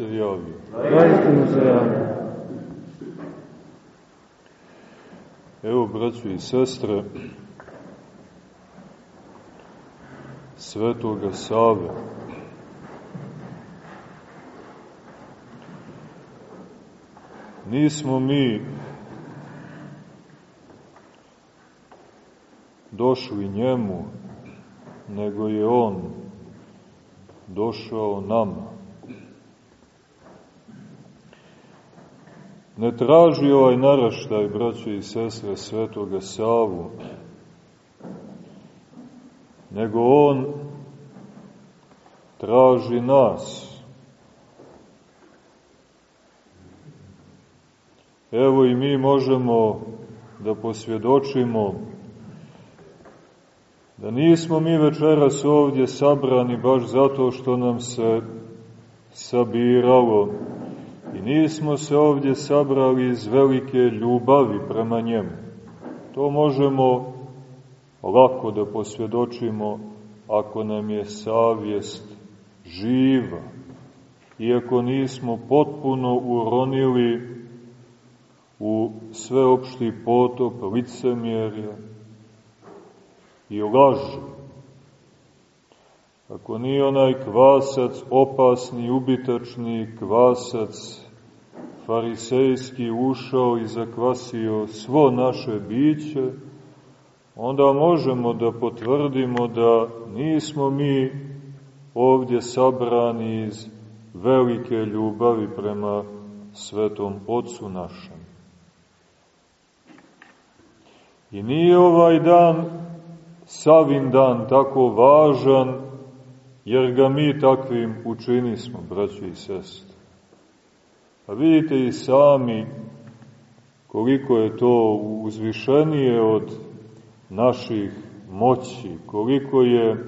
se javio. Da istinu se javio. Evo, braćo i sestre, svetoga Save, nismo mi došli njemu, nego je on došao nama. Ne traži ovaj naraštaj, braćo i sestre, svetoga Savu, nego on traži nas. Evo i mi možemo da posvjedočimo da nismo mi večeras ovdje sabrani baš zato što nam se sabiralo nismo se ovdje sabrali iz velike ljubavi prema njemu. To možemo lako da posvjedočimo ako nam je savjest živa, iako nismo potpuno uronili u sveopšti potop licemjerja i laži. Ako nije onaj kvasac, opasni, ubitačni kvasac, farisejski ušao i zakvasio svo naše biće, onda možemo da potvrdimo da nismo mi ovdje sabrani iz velike ljubavi prema svetom Otcu našem. I nije ovaj dan, Savin dan, tako važan, jer ga mi takvim učinismo, braći i sestre. A vidite i sami koliko je to uzvišenije od naših moći, koliko je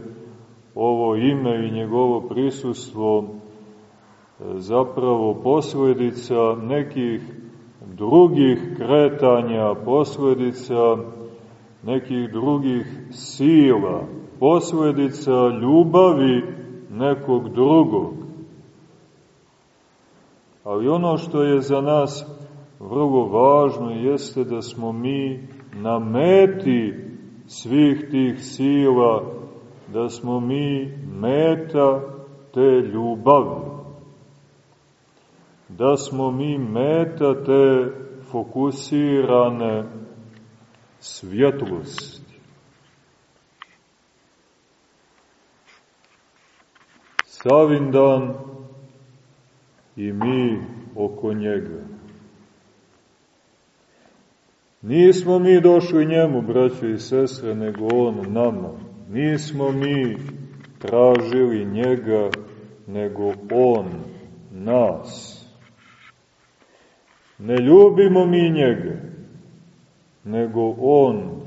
ovo ime i njegovo prisustvo e, zapravo posledica nekih drugih kretanja, posledica nekih drugih sila, posledica ljubavi nekog drugog. Ali ono što je za nas vrlo važno jeste da smo mi na meti svih tih sila, da smo mi meta te ljubavi, da smo mi meta te fokusirane svjetlosti. Savindan i mi oko njega. Nismo mi došli njemu, braćo i sestre, nego on nama. Nismo mi tražili njega, nego on nas. Ne ljubimo mi njega, nego on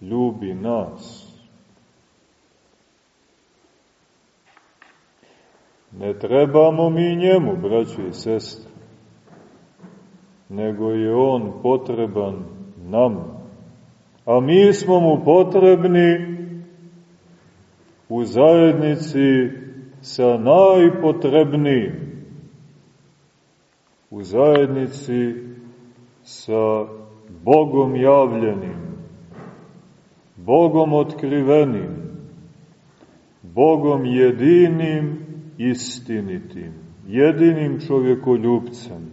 ljubi nas. Ne trebamo mi njemu, braćo i sestre, nego je on potreban nam. A mi smo mu potrebni u zajednici sa najpotrebnijim, u zajednici sa Bogom javljenim, Bogom otkrivenim, Bogom jedinim istinitim, jedinim čovjekoljubcem.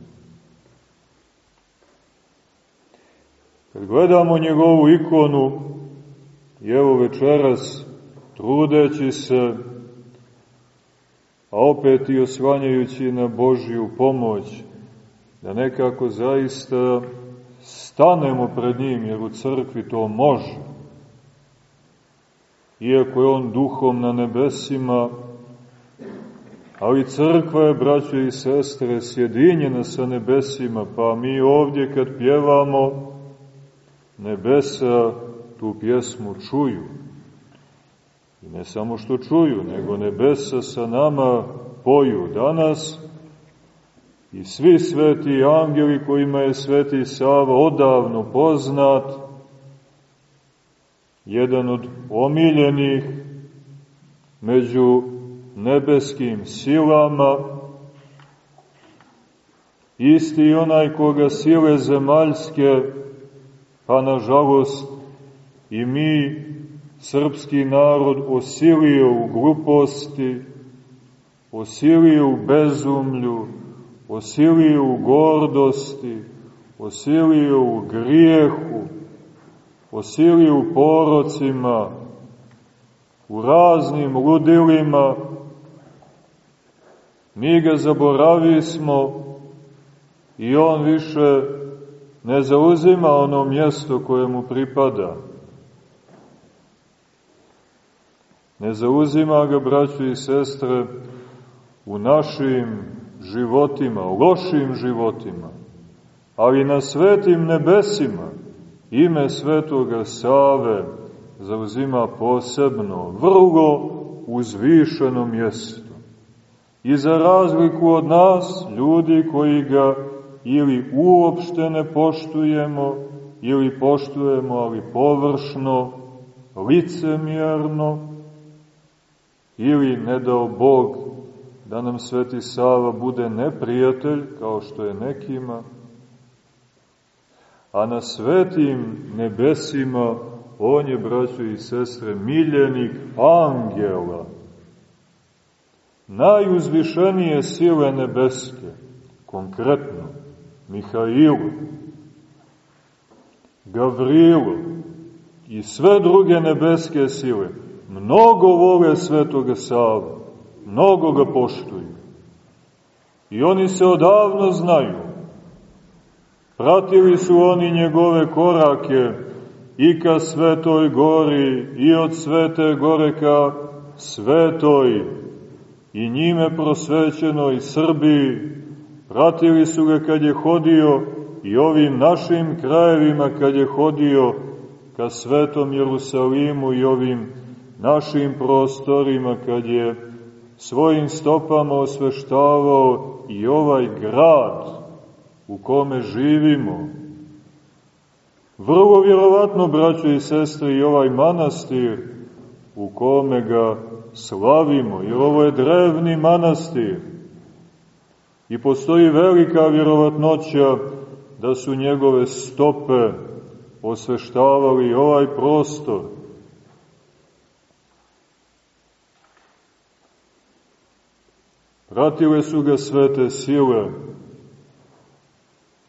Kad gledamo njegovu ikonu, i evo večeras, trudeći se, a opet i osvanjajući na Božju pomoć, da nekako zaista stanemo pred njim, jer u crkvi to može. Iako je on duhom na nebesima, Ali crkva je, braćo i sestre, sjedinjena sa nebesima, pa mi ovdje kad pjevamo, nebesa tu pjesmu čuju. I ne samo što čuju, nego nebesa sa nama poju danas i svi sveti angeli kojima je sveti Sava odavno poznat, jedan od omiljenih među nebeskim silama, Isti onaj koga sile zemaljske, pa nažalost i mi, srpski narod, osilio u gluposti, osilio u bezumlju, osilio u gordosti, osilio u grijehu, osilio u porocima, u raznim ludilima, mi ga zaboravismo i on više ne zauzima ono mjesto koje mu pripada. Ne zauzima ga, braćo i sestre, u našim životima, lošim životima, ali na svetim nebesima ime svetoga Save zauzima posebno, vrlo uzvišeno mjesto. I za razliku od nas, ljudi koji ga ili uopšte ne poštujemo, ili poštujemo, ali površno, licemjerno, ili, ne dao Bog, da nam Sveti Sava bude neprijatelj, kao što je nekima, a na svetim nebesima on je, braćo i sestre, miljenik angela, najuzvišenije sile nebeske, konkretno, Mihailu, Gavrilu i sve druge nebeske sile, mnogo vole svetoga Sava, mnogo ga poštuju. I oni se odavno znaju. Pratili su oni njegove korake i ka Svetoj gori i od Svete gore ka Svetoj i njime prosvećenoj Srbiji. Pratili su ga kad je hodio i ovim našim krajevima kad je hodio ka Svetom Jerusalimu i ovim našim prostorima kad je svojim stopama osveštavao i ovaj grad u kome živimo. Vrlo vjerovatno, braćo i sestre, i ovaj manastir u kome ga slavimo, jer ovo je drevni manastir. I postoji velika vjerovatnoća da su njegove stope osveštavali ovaj prostor. Pratile su ga svete sile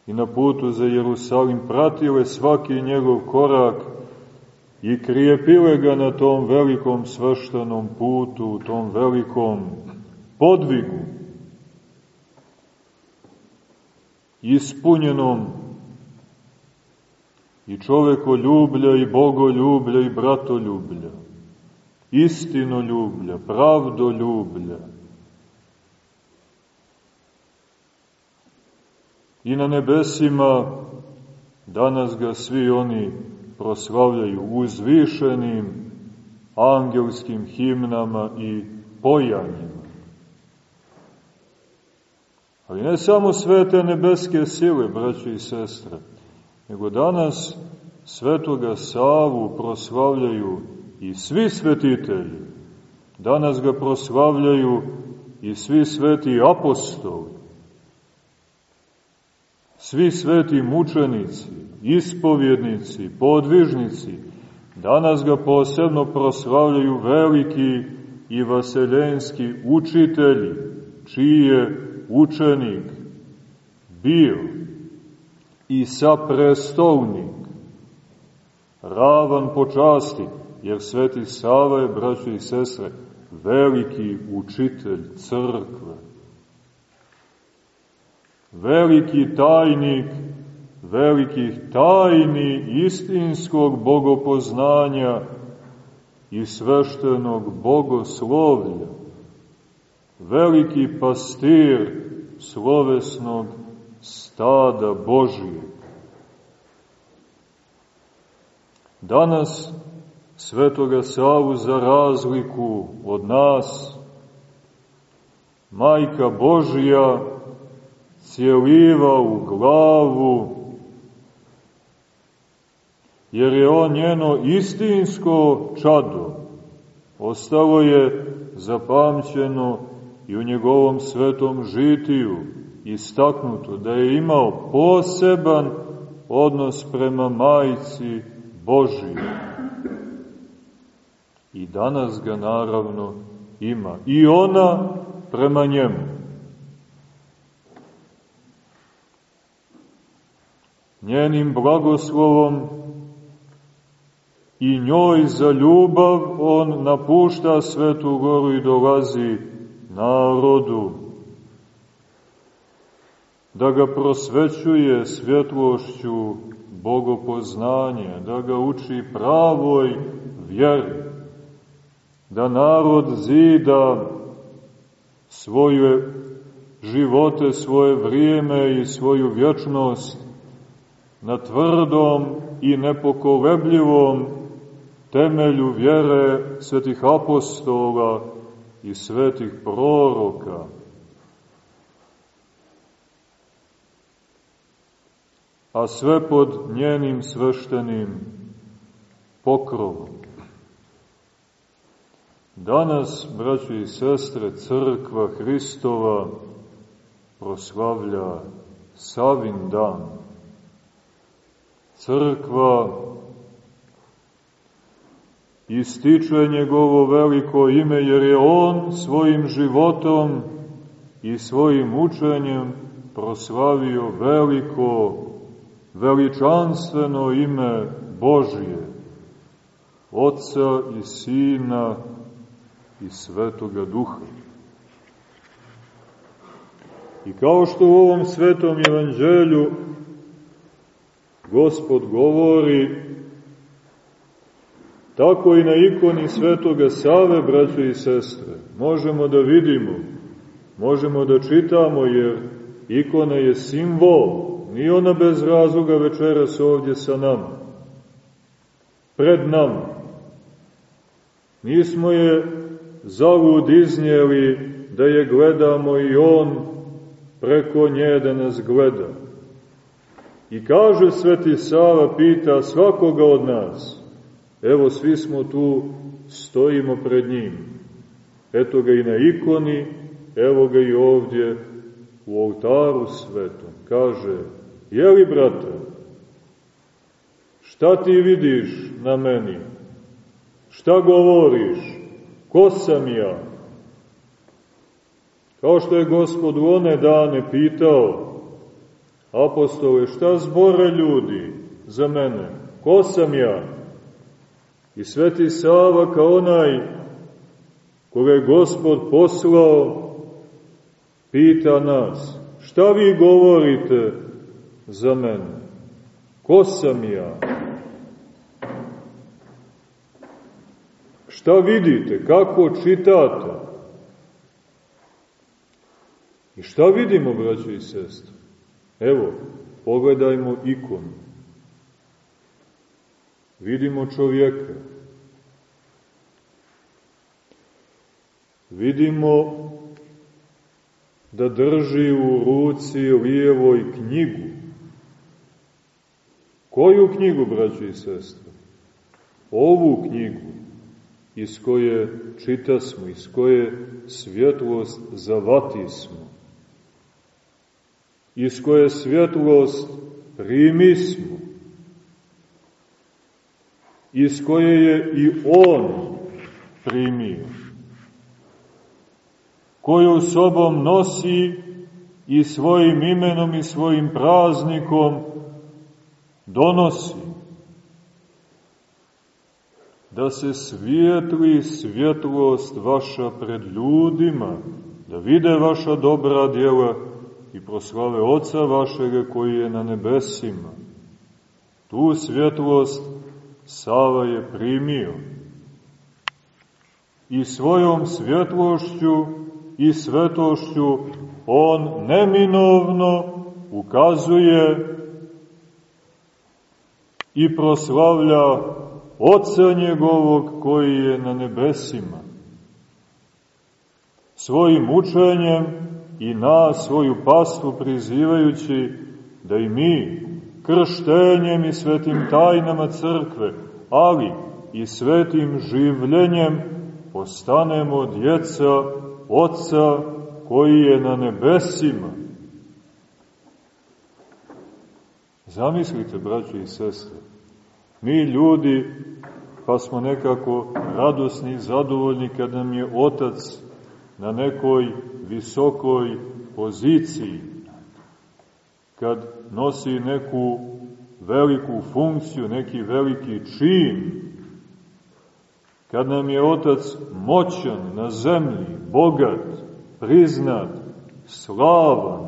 i na putu za Jerusalim pratile svaki njegov korak i krijepile ga na tom velikom sveštenom putu, tom velikom podvigu, ispunjenom. I čovekoljublja i bogoljublja i bratoljublja, istinoljublja, pravdoljublja, i na nebesima danas ga svi oni proslavljaju uzvišenim angelskim himnama i pojanjima. Ali ne samo svete nebeske sile, braći i sestre, nego danas svetoga Savu proslavljaju i svi svetitelji. Danas ga proslavljaju i svi sveti apostoli svi sveti mučenici, ispovjednici, podvižnici, danas ga posebno proslavljaju veliki i vaseljenski učitelji, čiji je učenik bio i saprestolnik, ravan počasti, jer sveti Sava je, braćo i sestre, veliki učitelj crkve veliki tajnik velikih tajni istinskog bogopoznanja i sveštenog bogoslovlja, veliki pastir slovesnog stada Božije. Danas Svetoga Savu za razliku od nas, Majka Božija cijeliva u glavu, jer je on njeno istinsko čado. Ostalo je zapamćeno i u njegovom svetom žitiju istaknuto da je imao poseban odnos prema majici Božije. I danas ga naravno ima. I ona prema njemu. Njenim blagoslovom i njoj za ljubav on napušta Svetu goru i dolazi narodu. Da ga prosvećuje svjetlošću bogopoznanje, da ga uči pravoj vjeri, da narod zida svoje živote, svoje vrijeme i svoju vječnost na tvrdom i nepokolebljivom temelju vjere svetih apostola i svetih proroka. A sve pod njenim sveštenim pokrovom. Danas, braćo i sestre, crkva Hristova proslavlja Savin dan. Crkva ističe njegovo veliko ime, jer je on svojim životom i svojim učenjem proslavio veliko, veličanstveno ime Božije, Otca i Sina i Svetoga Duha. I kao što u ovom svetom evanđelju Gospod govori, tako i na ikoni Svetoga Save, braćo i sestre, možemo da vidimo, možemo da čitamo, jer ikona je simbol, ni ona bez razloga večeras ovdje sa nama, pred nama. Nismo je zavud iznijeli da je gledamo i on preko nje da nas gleda. I kaže Sveti Sava, pita svakoga od nas, evo svi smo tu, stojimo pred njim. Eto ga i na ikoni, evo ga i ovdje u oltaru svetom. Kaže, jeli brate, šta ti vidiš na meni? Šta govoriš? Ko sam ja? Kao što je gospod u one dane pitao apostole, šta zbore ljudi za mene? Ko sam ja? I Sveti Sava kao onaj koga je gospod poslao, pita nas, šta vi govorite za mene? Ko sam ja? Šta vidite? Kako čitate? I šta vidimo, braćo i sestre? Evo, pogledajmo ikonu. Vidimo čovjeka. Vidimo da drži u ruci lijevoj knjigu. Koju knjigu, braćo i sestre? Ovu knjigu iz koje čitasmo, iz koje svjetlost zavatismo, iz koje svjetlost primismo, iz koje je i On primio, koju sobom nosi i svojim imenom i svojim praznikom donosi da se svijetli svjetlost vaša pred ljudima, da vide vaša dobra djela i proslave Oca vašega koji je na nebesima. Tu svjetlost Sava je primio i svojom svjetlošću i svetošću on neminovno ukazuje i proslavlja Oca njegovog koji je na nebesima. Svojim učenjem i nas, svoju pastu prizivajući da i mi krštenjem i svetim tajnama crkve, ali i svetim življenjem postanemo djeca Otca koji je na nebesima. Zamislite, braćo i sestre, mi ljudi, pa smo nekako radosni i zadovoljni kad nam je Otac na nekoj visokoj poziciji, kad nosi neku veliku funkciju, neki veliki čin, kad nam je Otac moćan na zemlji, bogat, priznat, slavan,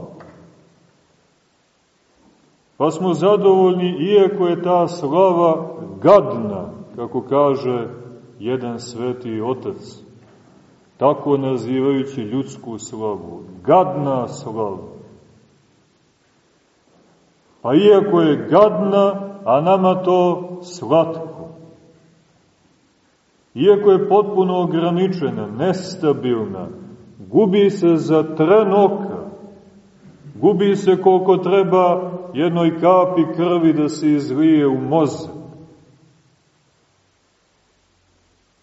pa smo zadovoljni iako je ta slava gadna, kako kaže jedan sveti otac, tako nazivajući ljudsku slavu, gadna slava. Pa iako je gadna, a nama to slatko. Iako je potpuno ograničena, nestabilna, gubi se za tren oka, gubi se koliko treba jednoj kapi krvi da se izlije u mozak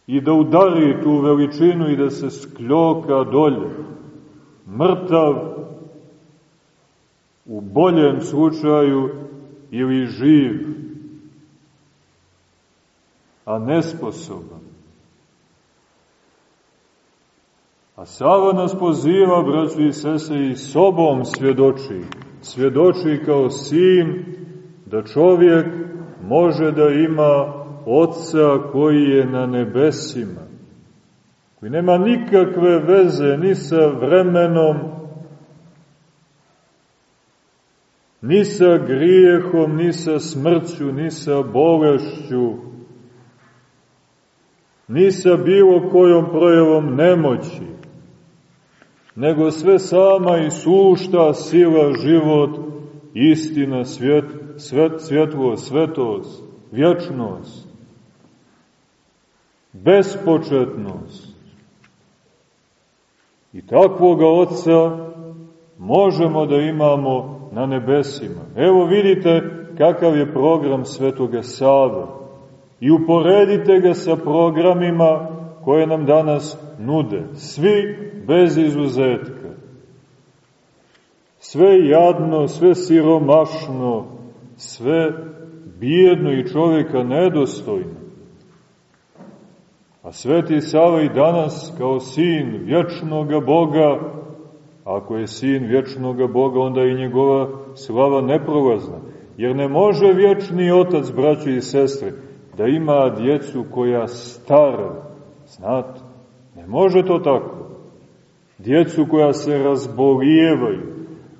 i da udari tu veličinu i da se skljoka dolje, mrtav u boljem slučaju ili živ, a nesposoban. A Sava nas poziva, braći i sese, i sobom svjedoči, svjedoči kao sin da čovjek može da ima Otca koji je na nebesima, koji nema nikakve veze ni sa vremenom, ni sa grijehom, ni sa smrću, ni sa bolešću, ni sa bilo kojom projevom nemoći, nego sve sama i sušta sila, život, istina, svjet, svet, svjetlo, svetost, vječnost, bespočetnost. I takvoga Otca možemo da imamo na nebesima. Evo vidite kakav je program Svetoga Save i uporedite ga sa programima koje nam danas nude. Svi bez izuzetka. Sve jadno, sve siromašno, sve bijedno i čovjeka nedostojno. A Sveti Sava i danas kao sin vječnoga Boga Ako je sin vječnog Boga, onda i njegova slava neprolazna. Jer ne može vječni otac, braći i sestre, da ima djecu koja stara. Znate, ne može to tako. Djecu koja se razbolijevaju,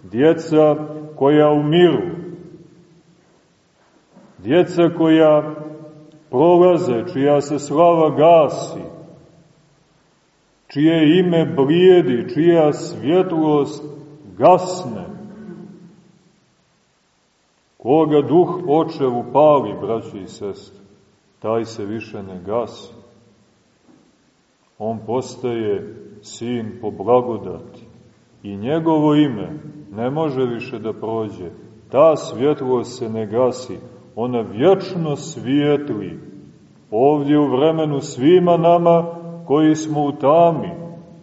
djeca koja umiru, djeca koja prolaze, čija se slava gasi, čije ime blijedi, čija svjetlost gasne. Koga duh očev upali, braći i sestre, taj se više ne gasi. On postaje sin po blagodati i njegovo ime ne može više da prođe. Ta svjetlost se ne gasi, ona vječno svijetli. Ovdje u vremenu svima nama koji smo u tami,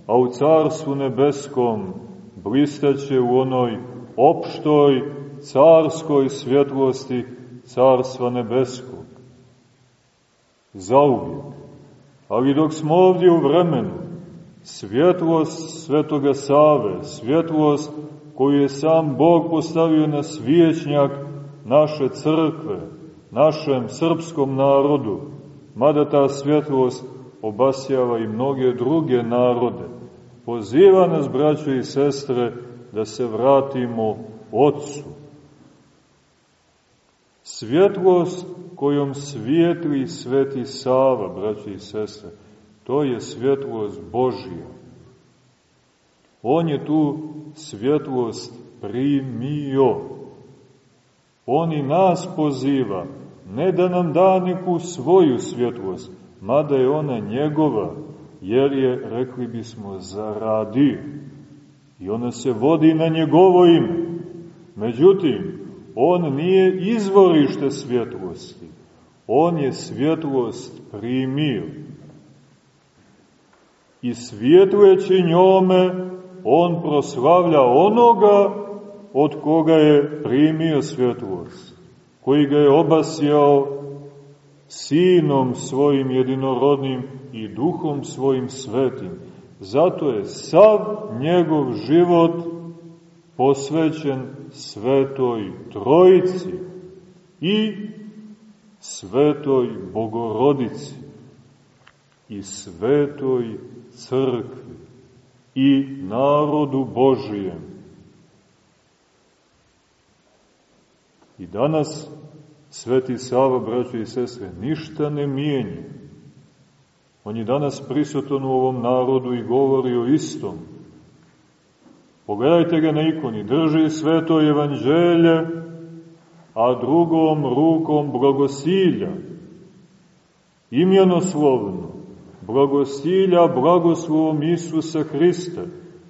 a u Carstvu nebeskom blistaće u onoj opštoj carskoj svjetlosti Carstva nebeskog. Zauvijek. Ali dok smo ovdje u vremenu, svjetlost Svetoga Save, svjetlost koju je sam Bog postavio na svijećnjak naše crkve, našem srpskom narodu, mada ta svjetlost obasjava i mnoge druge narode. Poziva nas, braćo i sestre, da se vratimo Otcu. Svjetlost kojom svijetli Sveti Sava, braćo i sestre, to je svjetlost Božija. On je tu svjetlost primio. On i nas poziva, ne da nam da neku svoju svjetlost, mada je ona njegova, jer je, rekli bismo, zaradio. I ona se vodi na njegovo ime. Međutim, on nije izvorište svjetlosti. On je svjetlost primio. I svjetlujeći njome, on proslavlja onoga od koga je primio svjetlost. koji ga je obasjao sinom svojim jedinorodnim i duhom svojim svetim. Zato je sav njegov život posvećen svetoj trojici i svetoj bogorodici i svetoj crkvi i narodu Božijem. I danas Sveti Sava, braćo i sestre, ništa ne mijenja. On je danas prisutan u ovom narodu i govori o istom. Pogledajte ga na ikoni, drži sveto evanđelje, a drugom rukom blagosilja, imjenoslovno, blagosilja blagoslovom Isusa Hrista,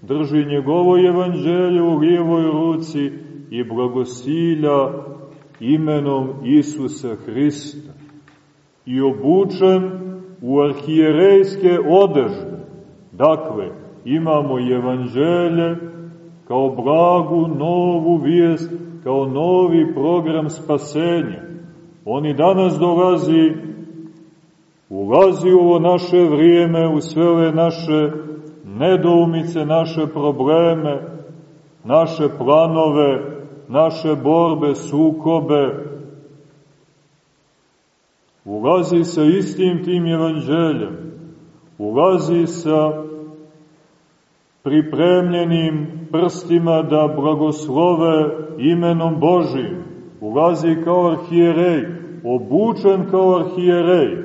drži njegovo evanđelje u lijevoj ruci i blagosilja imenom Isusa Hrista i obučen u arhijerejske odežde. Dakle, imamo evanđelje kao blagu novu vijest, kao novi program spasenja. On i danas dolazi, ulazi u ovo naše vrijeme, u sve ove naše nedoumice, naše probleme, naše planove, naše borbe, sukobe, ulazi sa istim tim evanđeljem, ulazi sa pripremljenim prstima da blagoslove imenom Božim, ulazi kao arhijerej, obučen kao arhijerej.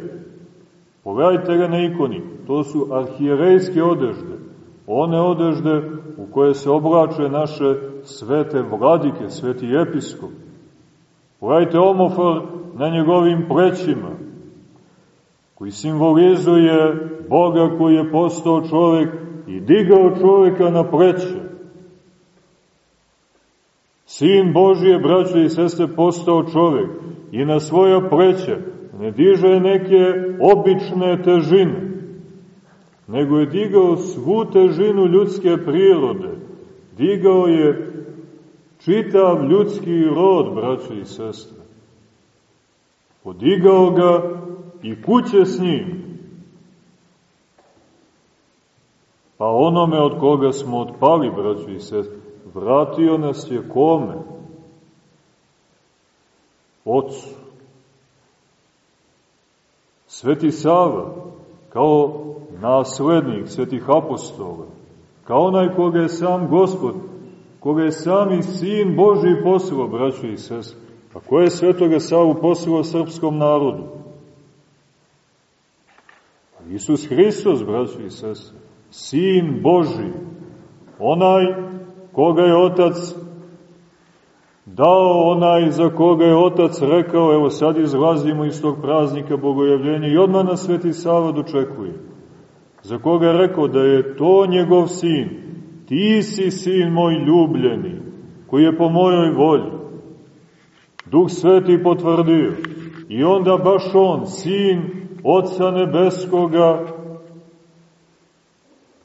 Pogledajte ga na ikoni, to su arhijerejske odežde, one odežde u koje se oblače naše svete vladike, sveti episkop. Pogledajte omofor na njegovim plećima, koji simbolizuje Boga koji je postao čovek i digao čoveka na pleće. Sin Božije, braćo i sestre, postao čovek i na svoja pleća ne diže neke obične težine, nego je digao svu težinu ljudske prirode, digao je čitav ljudski rod, braćo i sestre. Podigao ga i kuće s njim. Pa onome od koga smo otpali, braćo i sestre, vratio nas je kome? Otcu. Sveti Sava, kao naslednik svetih apostola, kao onaj koga je sam Gospod, koga je sami Sin Boži poslao, braćo i sestre. A ko je svetoga Savu poslao srpskom narodu? Pa Isus Hristos, braćo i sestre, Sin Boži, onaj koga je Otac dao onaj za koga je Otac rekao, evo sad izlazimo iz tog praznika Bogojavljenja i odmah na Sveti Sava dočekuje. Za koga je rekao da je to njegov sin, ti si sin moj ljubljeni, koji je po mojoj volji. Duh Sveti potvrdio. I onda baš on, sin Otca Nebeskoga,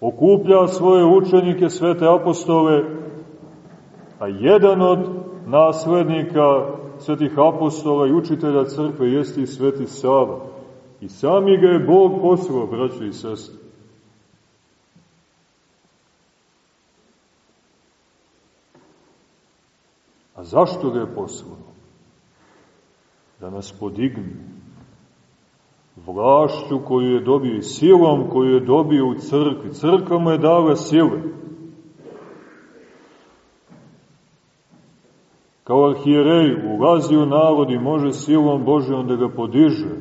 okuplja svoje učenike, svete apostole, a jedan od naslednika svetih apostola i učitelja crkve jeste i sveti Sava. I sami ga je Bog poslao, braćo i sestri. Zašto ga je poslao? Da nas podigne. Vlašću koju je dobio i silom koju je dobio u crkvi. Crkva mu je dala sile. Kao arhijerej ulazi u narod i može silom Božijom da ga podiže.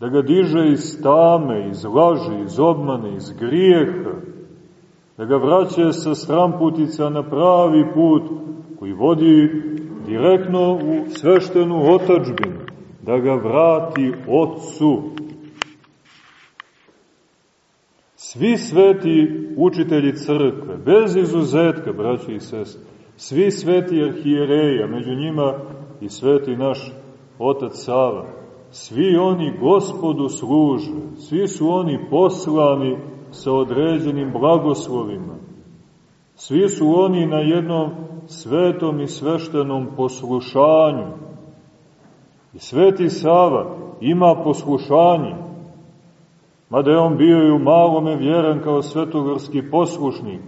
Da ga diže iz tame, iz laži, iz obmane, iz grijeha da ga vraća sa stramputica na pravi put koji vodi direktno u sveštenu otačbinu, da ga vrati Otcu. Svi sveti učitelji crkve, bez izuzetka, braći i sestre, svi sveti arhijereja, među njima i sveti naš otac Sava, svi oni gospodu služe, svi su oni poslani sa određenim blagoslovima. Svi su oni na jednom svetom i sveštenom poslušanju. I sveti Sava ima poslušanje, mada je on bio i u malome vjeran kao svetogorski poslušnik,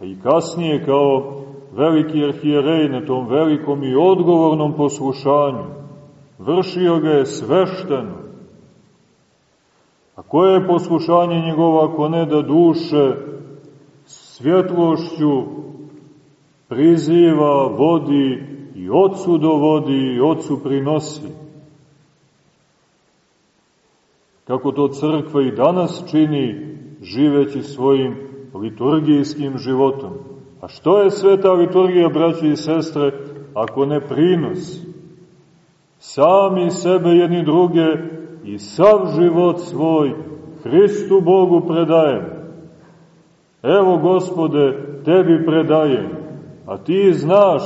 a i kasnije kao veliki arhijerej na tom velikom i odgovornom poslušanju. Vršio ga je svešteno. Koje je poslušanje njegova ako ne da duše svjetlošću priziva, vodi i ocu dovodi i ocu prinosi? Kako to crkva i danas čini živeći svojim liturgijskim životom. A što je sveta liturgija, braći i sestre, ako ne prinos? Sami sebe jedni druge i sav život svoj Hristu Bogu predajem. Evo, gospode, tebi predajem, a ti znaš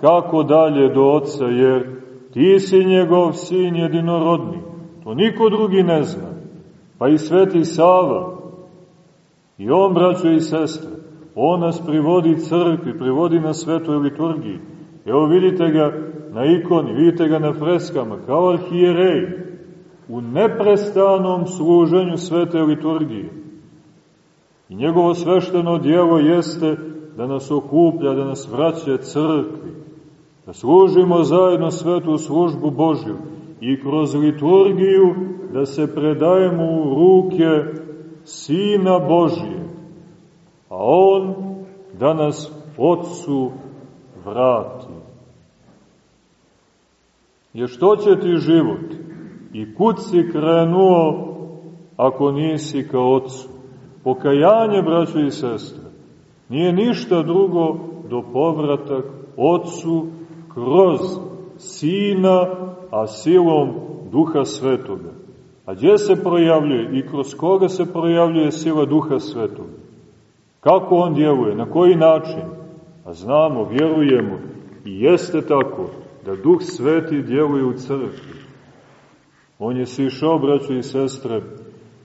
kako dalje do Otca, jer ti si njegov sin jedinorodni. To niko drugi ne zna. Pa i sveti Sava. I on, braćo i sestre, on nas privodi crkvi, privodi na svetoj liturgiji. Evo vidite ga na ikoni, vidite ga na freskama, kao arhijerej, u neprestanom služenju svete liturgije. I njegovo svešteno dijelo jeste da nas okuplja, da nas vraća crkvi, da služimo zajedno svetu službu Božju i kroz liturgiju da se predajemo u ruke Sina Božije, a On da nas Otcu vrati. Jer što će ti život? I kud si krenuo ako nisi ka Otcu? Pokajanje, braćo i sestre, nije ništa drugo do povratak Otcu kroz Sina, a silom Duha Svetoga. A gdje se projavljuje i kroz koga se projavljuje sila Duha Svetoga? Kako on djeluje, na koji način? A znamo, vjerujemo i jeste tako da Duh Sveti djeluje u crkvi. On je sišao, braćo i sestre,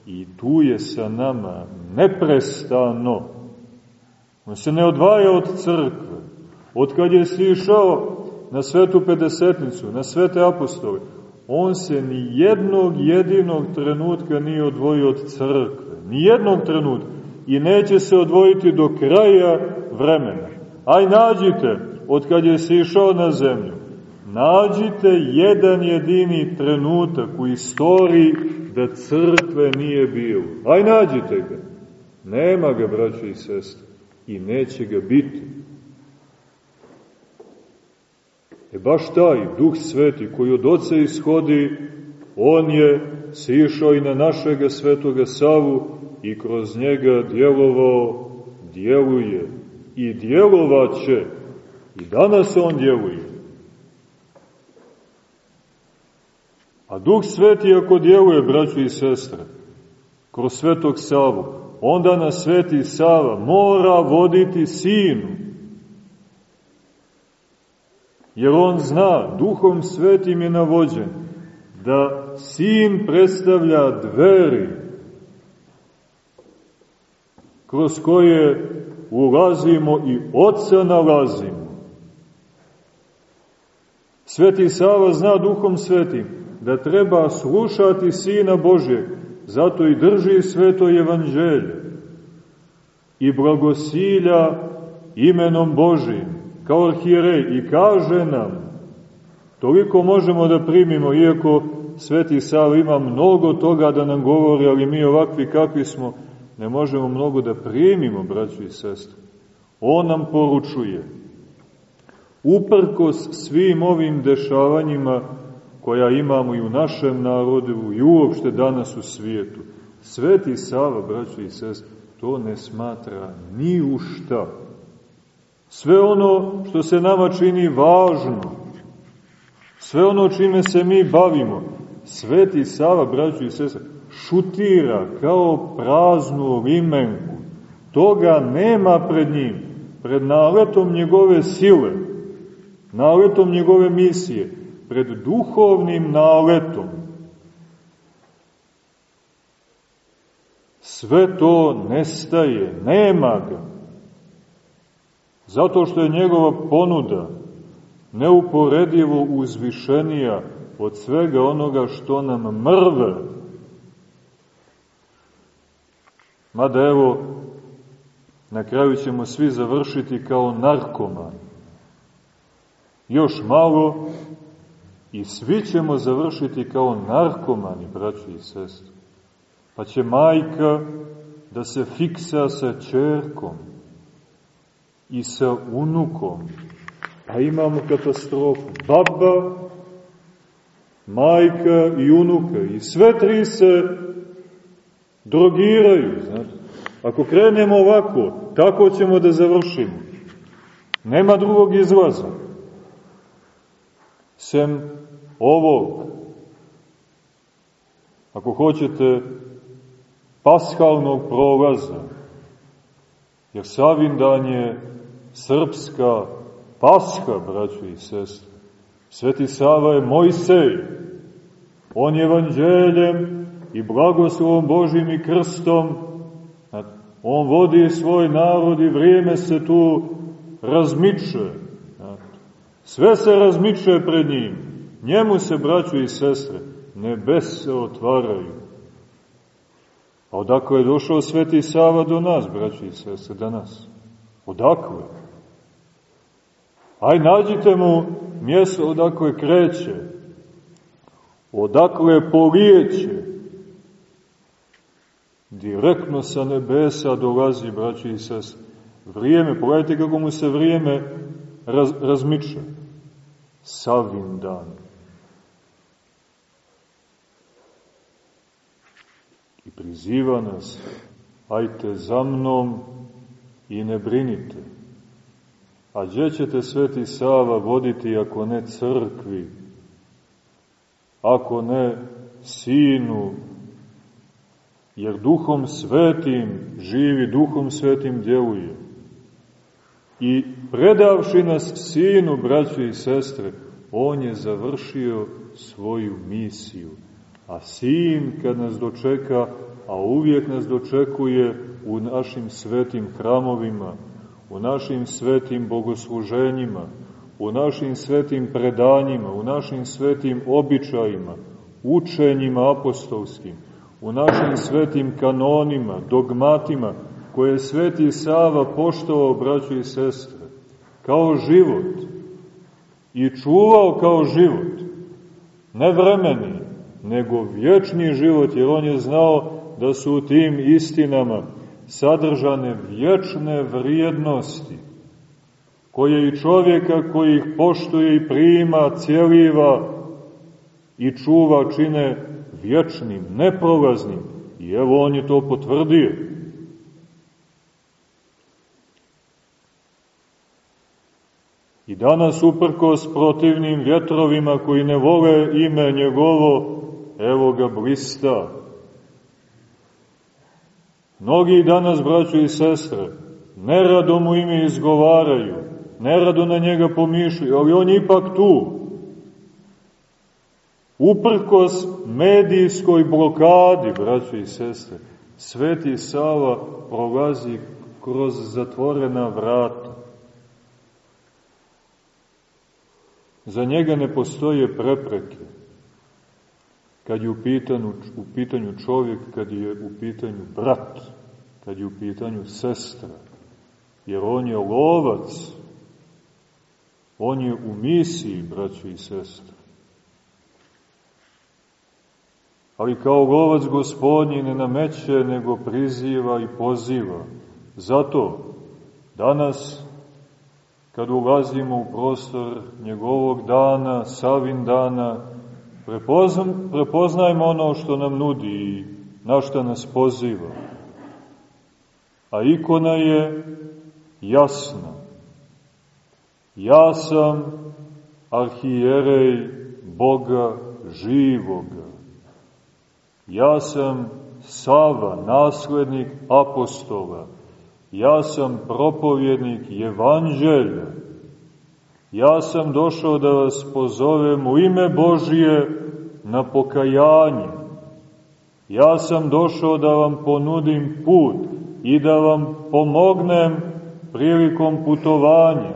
i tu je sa nama neprestano. On se ne odvaja od crkve. Od kad je sišao na svetu pedesetnicu, na svete apostole, on se ni jednog jedinog trenutka nije odvojio od crkve. Ni jednog trenutka. I neće se odvojiti do kraja vremena. Aj nađite, od kad je sišao na zemlju, nađite jedan jedini trenutak u istoriji da crkve nije bilo. Aj nađite ga. Nema ga, braće i sestre. I neće ga biti. E baš taj Duh Sveti koji od Oca ishodi, On je sišao i na našega svetoga Savu i kroz njega djelovao, djeluje i djelovaće. I danas On djeluje. A Duh Sveti ako djeluje, braćo i sestre, kroz svetog Savu, onda na sveti Sava mora voditi sinu, jer on zna, duhom svetim je navođen, da sin predstavlja dveri kroz koje ulazimo i oca nalazimo. Sveti Sava zna duhom svetim da treba slušati Sina Božeg, zato i drži sveto evanđelje i blagosilja imenom Božim kao arhijerej i kaže nam, toliko možemo da primimo, iako Sveti Sava ima mnogo toga da nam govori, ali mi ovakvi kakvi smo, ne možemo mnogo da primimo, braćo i sestre. On nam poručuje, uprkos svim ovim dešavanjima koja imamo i u našem narodu i uopšte danas u svijetu, Sveti Sava, braćo i sestre, to ne smatra ni u šta Sve ono što se nama čini važno, sve ono čime se mi bavimo, Sveti Sava, braću i sestre, šutira kao praznu limenku. Toga nema pred njim, pred naletom njegove sile, naletom njegove misije, pred duhovnim naletom. Sve to nestaje, nema ga. Zato što je njegova ponuda neuporedivo uzvišenija od svega onoga što nam mrve. Mada evo, na kraju ćemo svi završiti kao narkomani. Još malo i svi ćemo završiti kao narkomani, braći i sestri. Pa će majka da se fiksa sa čerkom i sa unukom. Pa imamo katastrofu. Baba, majka i unuka. I sve tri se drogiraju. Znači. Ako krenemo ovako, tako ćemo da završimo. Nema drugog izlaza. Sem ovog. Ako hoćete, paskalnog prolaza. Jer Savindan je srpska pasha, braćo i sestre. Sveti Sava je Mojsej. On je evanđeljem i blagoslovom Božim i krstom. On vodi svoj narod i vrijeme se tu razmiče. Sve se razmiče pred njim. Njemu se, braćo i sestre, nebese otvaraju. A odakle je došao Sveti Sava do nas, braći i sese, danas? Odakle? Aj, nađite mu mjesto odakle kreće, odakle polijeće. Direktno sa nebesa dolazi, braći i sese. Vrijeme, pogledajte kako mu se vrijeme raz, razmiče. Savin dan. i priziva nas, ajte za mnom i ne brinite. A gdje ćete Sveti Sava voditi ako ne crkvi, ako ne sinu, jer duhom svetim živi, duhom svetim djeluje. I predavši nas sinu, braćo i sestre, on je završio svoju misiju. A sin kad nas dočeka, a uvijek nas dočekuje u našim svetim hramovima, u našim svetim bogosluženjima, u našim svetim predanjima, u našim svetim običajima, učenjima apostolskim, u našim svetim kanonima, dogmatima, koje je sveti Sava poštovao, braćo i sestre, kao život i čuvao kao život, nevremeni, nego vječni život, jer on je znao da su u tim istinama sadržane vječne vrijednosti, koje i čovjeka koji ih poštuje i prima, cijeliva i čuva čine vječnim, neprolaznim. I evo on je to potvrdio. I danas uprkos protivnim vjetrovima koji ne vole ime njegovo, evo ga blista. Mnogi danas, braćo i sestre, nerado mu ime izgovaraju, nerado na njega pomišljaju, ali on je ipak tu. Uprkos medijskoj blokadi, braćo i sestre, Sveti Sava prolazi kroz zatvorena vrata. Za njega ne postoje prepreke kad je u pitanju, u pitanju čovjek, kad je u pitanju brat, kad je u pitanju sestra, jer on je lovac, on je u misiji, braćo i sestre. Ali kao lovac gospodnji ne nameće, nego priziva i poziva. Zato danas, kad ulazimo u prostor njegovog dana, savin dana, prepoznajmo ono što nam nudi i na što nas poziva. A ikona je jasna. Ja sam arhijerej Boga živoga. Ja sam Sava, naslednik apostola. Ja sam propovjednik evanđelja. Ja sam došao da vas pozovem u ime Božije na pokajanje. Ja sam došao da vam ponudim put i da vam pomognem prilikom putovanja,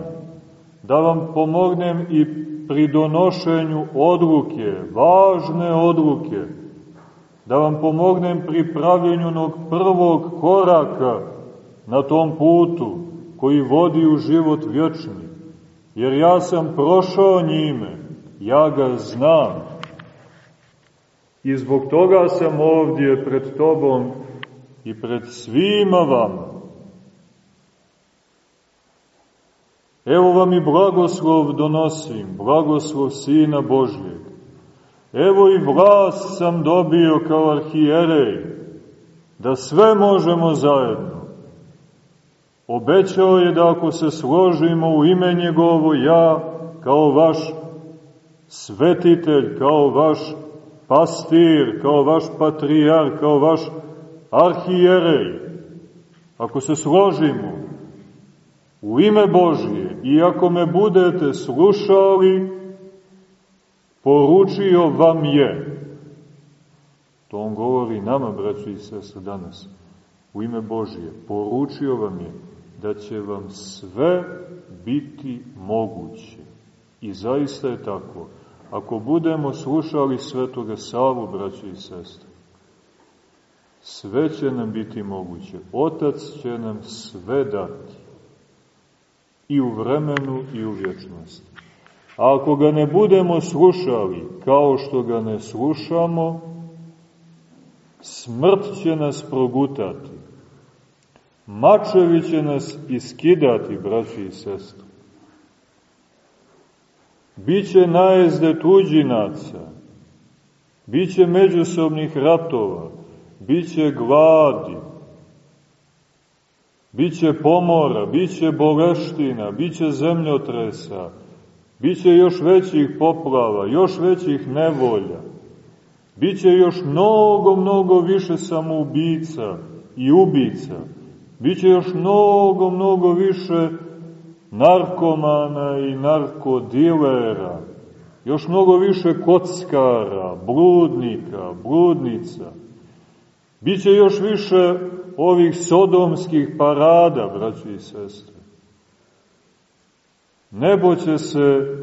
da vam pomognem i pri donošenju odluke, važne odluke, da vam pomognem pri pravljenju onog prvog koraka na tom putu koji vodi u život vječni, jer ja sam prošao njime, ja ga znam. I zbog toga sam ovdje pred tobom i pred svima vama. Evo vam i blagoslov donosim, blagoslov Sina Božjeg. Evo i vlast sam dobio kao arhijerej, da sve možemo zajedno. Obećao je da ako se složimo u ime njegovo, ja kao vaš svetitelj, kao vaš pastir, kao vaš patrijar, kao vaš arhijerej, ako se složimo u ime Božije i ako me budete slušali, poručio vam je, to on govori nama, braći i sestre, danas, u ime Božije, poručio vam je da će vam sve biti moguće. I zaista je tako. Ako budemo slušali svetoga Savu, braći i sestre, sve će nam biti moguće. Otac će nam sve dati. I u vremenu i u vječnosti. A ako ga ne budemo slušali kao što ga ne slušamo, smrt će nas progutati. Mačevi će nas iskidati, braći i sestre. Biće najezde tuđinaca, biće međusobnih ratova, biće gladi, biće pomora, biće boleština, biće zemljotresa, biće još većih poplava, još većih nevolja, biće još mnogo, mnogo više samoubica i ubica, biće još mnogo, mnogo više narkomana i narkodilera, još mnogo više kockara, bludnika, bludnica, Biće još više ovih sodomskih parada, braći i sestre. Nebo će se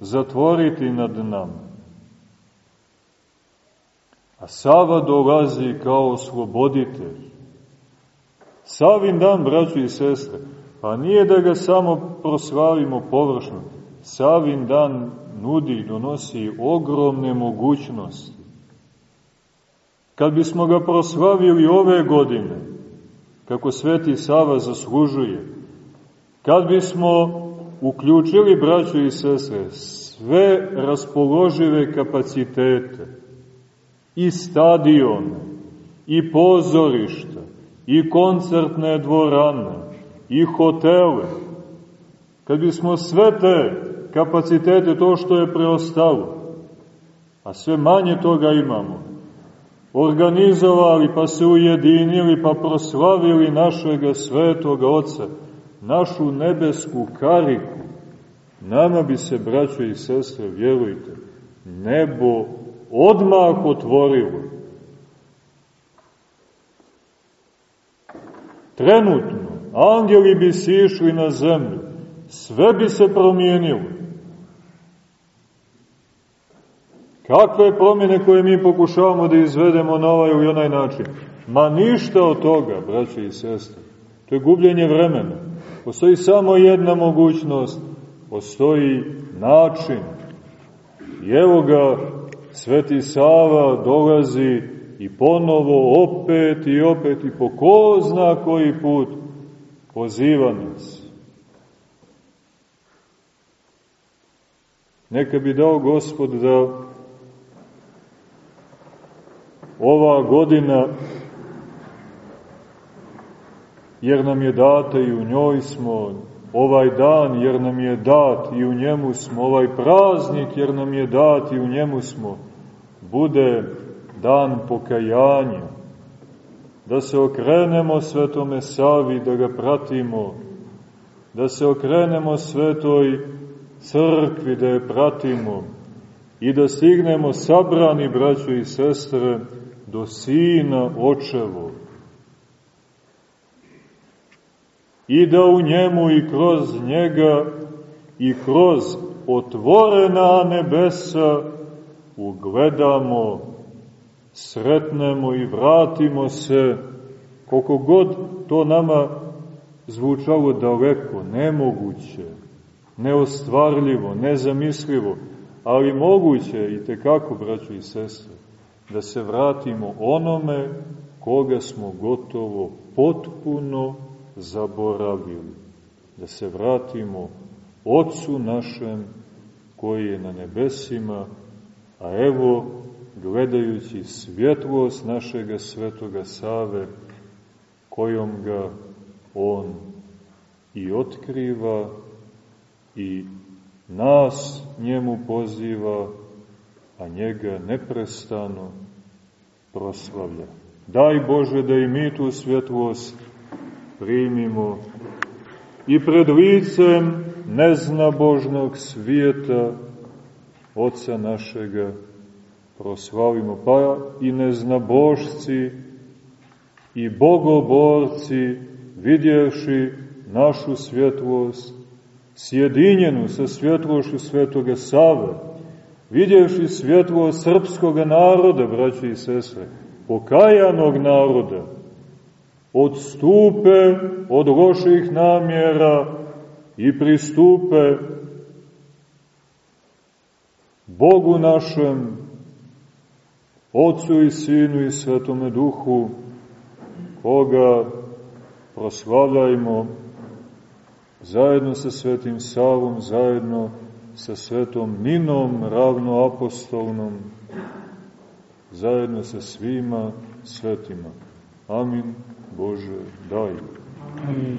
zatvoriti nad nama. A Sava dolazi kao osloboditelj. Savin dan, braći i sestre, pa nije da ga samo proslavimo površno. Savin dan nudi i donosi ogromne mogućnosti. Kad bismo ga proslavili ove godine, kako Sveti Sava zaslužuje, kad bismo uključili, braćo i sestre, sve raspoložive kapacitete, i stadione, i pozorišta, i koncertne dvorane, i hotele, kad bismo sve te kapacitete, to što je preostalo, a sve manje toga imamo, organizovali, pa se ujedinili, pa proslavili našega svetoga Oca, našu nebesku kariku, nama bi se, braćo i sestre, vjerujte, nebo odmah otvorilo. Trenutno, angeli bi sišli na zemlju, sve bi se promijenilo. Kakve promjene koje mi pokušavamo da izvedemo na ovaj ili onaj način? Ma ništa od toga, braće i sestre. To je gubljenje vremena. Postoji samo jedna mogućnost, postoji način. I evo ga, Sveti Sava dolazi i ponovo opet i opet i po ko zna koji put poziva nas. Neka bi dao Gospod da ova godina, jer nam je data i u njoj smo, ovaj dan jer nam je dat i u njemu smo, ovaj praznik jer nam je dat i u njemu smo, bude dan pokajanja, da se okrenemo svetome Savi, da ga pratimo, da se okrenemo svetoj crkvi, da je pratimo i da stignemo sabrani, braćo i sestre, do Sina Očevog. i da u njemu i kroz njega i kroz otvorena nebesa ugledamo, sretnemo i vratimo se, koliko god to nama zvučalo daleko, nemoguće, neostvarljivo, nezamislivo, ali moguće i tekako, braćo i sestre, da se vratimo onome koga smo gotovo potpuno zaboravili. Da se vratimo Otcu našem koji je na nebesima, a evo, gledajući svjetlost našega svetoga Save, kojom ga On i otkriva i nas njemu poziva, a njega neprestano proslavlja. Daj Bože da i mi tu svjetlost primimo i pred licem neznabožnog svijeta Oca našega proslavimo, pa i neznabožci i bogoborci vidjevši našu svjetlost sjedinjenu sa svjetlošću svetoga Save, vidjevši svjetlost srpskog naroda, braći i sestre, pokajanog naroda, odstupe od loših namjera i pristupe Bogu našem, Otcu i Sinu i Svetome Duhu, koga proslavljajmo zajedno sa Svetim Savom, zajedno sa Svetom Ninom, ravnoapostolnom, zajedno sa svima svetima. Amin. Bože, daj. Amin.